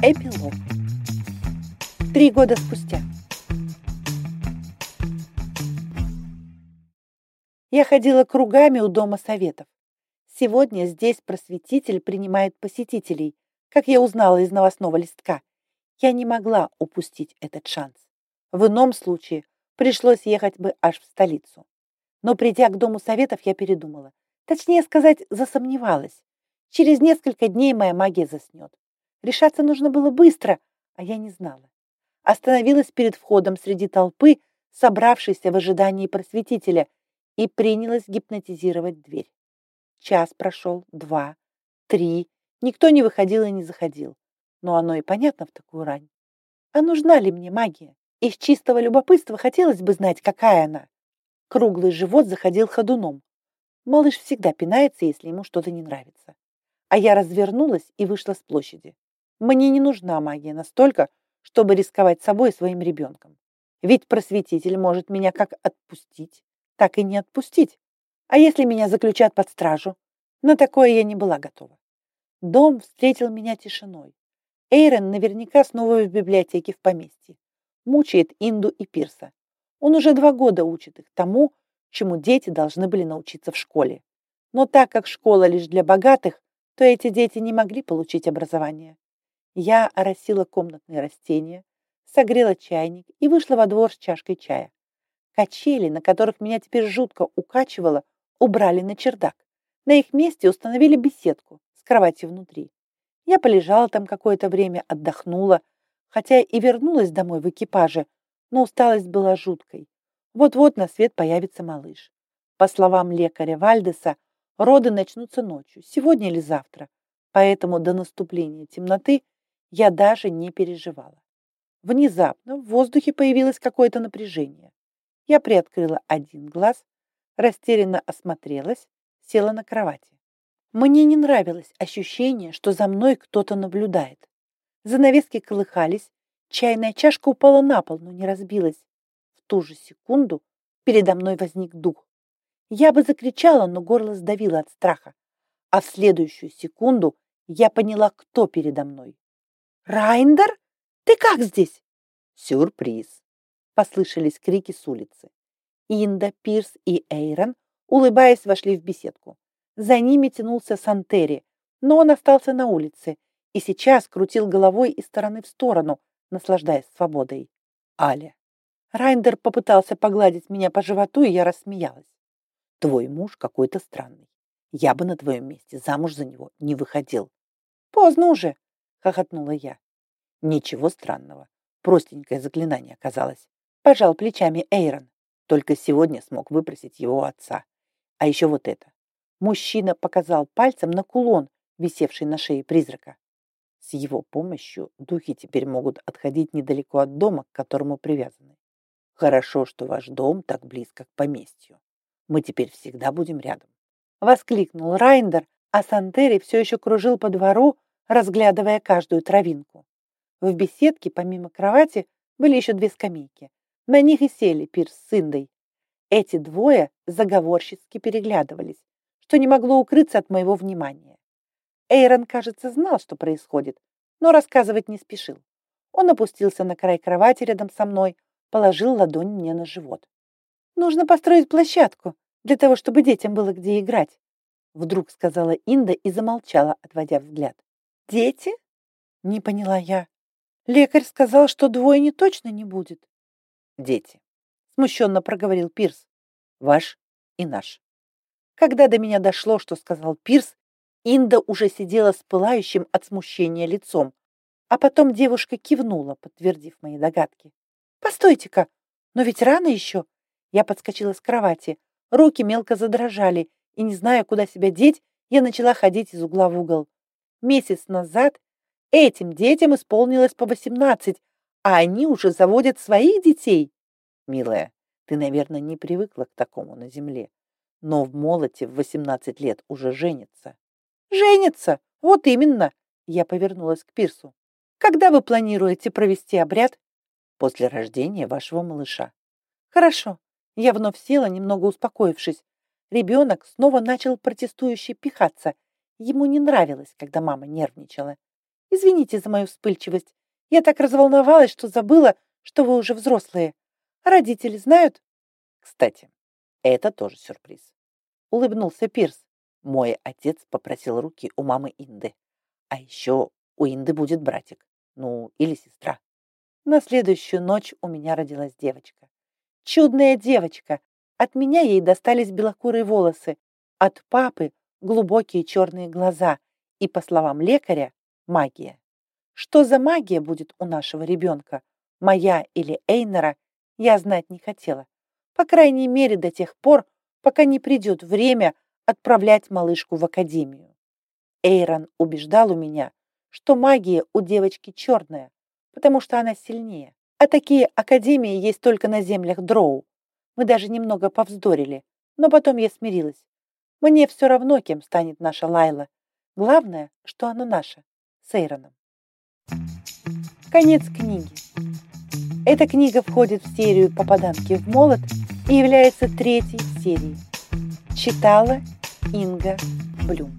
Эпилог. Три года спустя. Я ходила кругами у Дома Советов. Сегодня здесь просветитель принимает посетителей, как я узнала из новостного листка. Я не могла упустить этот шанс. В ином случае пришлось ехать бы аж в столицу. Но придя к Дому Советов, я передумала. Точнее сказать, засомневалась. Через несколько дней моя магия заснет. Решаться нужно было быстро, а я не знала. Остановилась перед входом среди толпы, собравшейся в ожидании просветителя, и принялась гипнотизировать дверь. Час прошел, два, три. Никто не выходил и не заходил. Но оно и понятно в такую рань. А нужна ли мне магия? Из чистого любопытства хотелось бы знать, какая она. Круглый живот заходил ходуном. Малыш всегда пинается, если ему что-то не нравится. А я развернулась и вышла с площади. Мне не нужна магия настолько, чтобы рисковать собой и своим ребенком. Ведь просветитель может меня как отпустить, так и не отпустить. А если меня заключат под стражу? На такое я не была готова. Дом встретил меня тишиной. Эйрон наверняка снова в библиотеке в поместье. Мучает Инду и Пирса. Он уже два года учит их тому, чему дети должны были научиться в школе. Но так как школа лишь для богатых, то эти дети не могли получить образование. Я оросила комнатные растения, согрела чайник и вышла во двор с чашкой чая. Качели, на которых меня теперь жутко укачивало, убрали на чердак. На их месте установили беседку с кроватью внутри. Я полежала там какое-то время, отдохнула, хотя и вернулась домой в экипаже, но усталость была жуткой. Вот-вот на свет появится малыш. По словам лекаря Вальдеса, роды начнутся ночью, сегодня или завтра, поэтому до наступления темноты я даже не переживала. Внезапно в воздухе появилось какое-то напряжение. Я приоткрыла один глаз, растерянно осмотрелась, села на кровати. Мне не нравилось ощущение, что за мной кто-то наблюдает. Занавески колыхались, чайная чашка упала на пол, но не разбилась. В ту же секунду передо мной возник дух. Я бы закричала, но горло сдавило от страха. А в следующую секунду я поняла, кто передо мной. «Райндер? Ты как здесь?» «Сюрприз!» — послышались крики с улицы. Инда, Пирс и Эйрон, улыбаясь, вошли в беседку. За ними тянулся Сантери, но он остался на улице и сейчас крутил головой из стороны в сторону, наслаждаясь свободой. Аля. Райндер попытался погладить меня по животу, и я рассмеялась. Твой муж какой-то странный. Я бы на твоем месте замуж за него не выходил. Поздно уже, — хохотнула я. Ничего странного. Простенькое заклинание оказалось. Пожал плечами Эйрон. Только сегодня смог выпросить его отца. А еще вот это. Мужчина показал пальцем на кулон, висевший на шее призрака. С его помощью духи теперь могут отходить недалеко от дома, к которому привязаны. Хорошо, что ваш дом так близко к поместью. Мы теперь всегда будем рядом. Воскликнул Райндер, а Сантери все еще кружил по двору, разглядывая каждую травинку. В беседке, помимо кровати, были еще две скамейки. На них и сели Пирс с Индой. Эти двое заговорщицки переглядывались, что не могло укрыться от моего внимания. Эйрон, кажется, знал, что происходит, но рассказывать не спешил. Он опустился на край кровати рядом со мной, положил ладонь мне на живот. «Нужно построить площадку для того, чтобы детям было где играть», вдруг сказала Инда и замолчала, отводя взгляд. «Дети?» — не поняла я. «Лекарь сказал, что двойни точно не будет». «Дети», — смущенно проговорил Пирс. «Ваш и наш». Когда до меня дошло, что сказал Пирс, Инда уже сидела с пылающим от смущения лицом, а потом девушка кивнула, подтвердив мои догадки. «Постойте-ка, но ведь рано еще!» Я подскочила с кровати, руки мелко задрожали, и, не зная, куда себя деть, я начала ходить из угла в угол. Месяц назад этим детям исполнилось по восемнадцать, а они уже заводят своих детей. Милая, ты, наверное, не привыкла к такому на земле, но в молоте в восемнадцать лет уже женится. Женится? Вот именно. Я повернулась к Пирсу. Когда вы планируете провести обряд? После рождения вашего малыша. Хорошо. Я вновь села, немного успокоившись. Ребенок снова начал протестующе пихаться – Ему не нравилось, когда мама нервничала. Извините за мою вспыльчивость. Я так разволновалась, что забыла, что вы уже взрослые. А родители знают? Кстати, это тоже сюрприз. Улыбнулся Пирс. Мой отец попросил руки у мамы Инды. А еще у Инды будет братик. Ну, или сестра. На следующую ночь у меня родилась девочка. Чудная девочка. От меня ей достались белокурые волосы. От папы глубокие черные глаза. И, по словам лекаря, магия. Что за магия будет у нашего ребенка, моя или Эйнера, я знать не хотела. По крайней мере, до тех пор, пока не придет время отправлять малышку в академию. Эйрон убеждал у меня, что магия у девочки черная, потому что она сильнее. А такие академии есть только на землях Дроу. Мы даже немного повздорили, но потом я смирилась. Мне все равно, кем станет наша Лайла. Главное, что она наша, с Эйроном. Конец книги. Эта книга входит в серию «Попаданки в молот» и является третьей серией. Читала Инга Блюм.